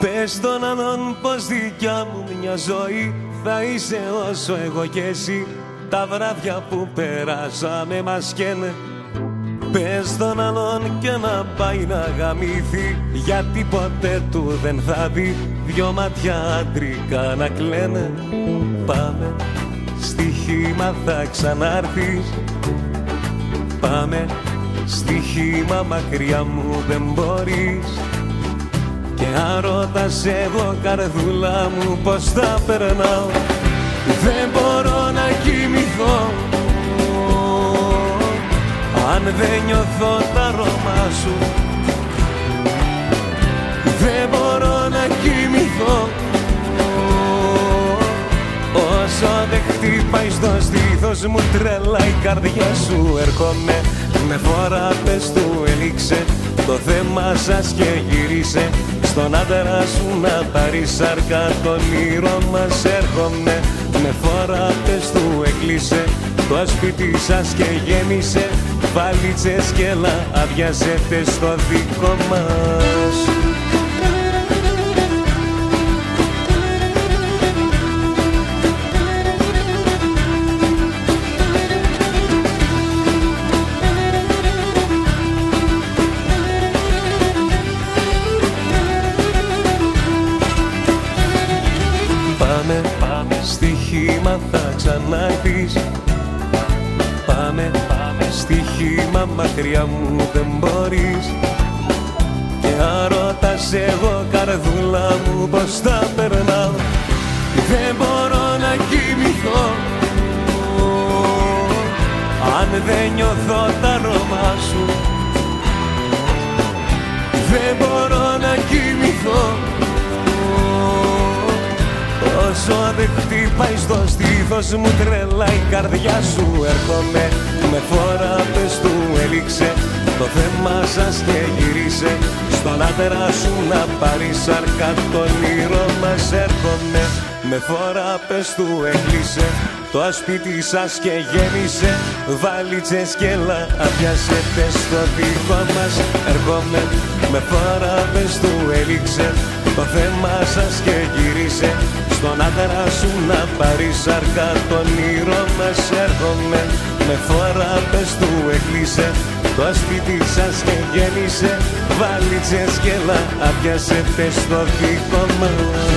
Πες τον άλλον πως δικιά μου μια ζωή Θα είσαι όσο εγώ και εσύ. Τα βράδια που περάσαμε μας καίνε. Πες τον άλλον και να πάει να γαμήθει Γιατί ποτέ του δεν θα δει. Δυο μάτια άντρικα να κλαίνε. Πάμε στοιχήμα θα ξανάρθεις. Πάμε στοιχήμα μακριά μου δεν μπορείς Και αν ρωτάς εγώ καρδούλα μου πως θα περνάω Δεν μπορώ να κοιμηθώ αν δεν νιώθω τα αρώμα σου δεν μπορώ να κοιμηθώ. Όσο δεν χτυπάει στο στήθος μου τρελά η καρδιά σου. Έρχομαι με φορά πες του ελίξε το θέμα σας και γύρισε στον άντρα σου να πάρεις σάρκα το όνειρο μας έρχομαι. Με φορά πες του έκλεισε το σπίτι σας και γέμισε. Βάλιτσες και λαδιάζετε στο δικό μας Πάμε, πάμε, στοιχήμα θα ξανάρθεις. Πάμε, πάμε, στοιχήμα μακριά μου δεν μπορείς. Και αν ρωτάς εγώ καρδούλα μου πως θα περνάω Δεν μπορώ να κοιμηθώ. Αν δεν νιώθω τα αρώμα σου Δεν μπορώ Όσο δεν χτυπάει στο στήθος μου τρελά η καρδιά σου. Έρχομαι με φορά πες του έληξε. Το θέμα σας και γυρίσε Στον άντερα σου να πάρεις σάρκα Το όνειρο μας έρχομαι. Με φορά πες του έκλεισε. Το ασπίτι σας και γέμισε. Βάλιτσες και λαπιάσετε στο δικό μας. Έρχομαι με φορά πες του έληξε. Το θέμα σας και γύρισε. Στον άντρα σου να πάρεις σάρκα Το όνειρο μας έρχομαι. Με φορά πες του έκλεισε. Το ασπίτι σας και γέμισε Βάλιτσες και λαπιάσετε στο δικό μας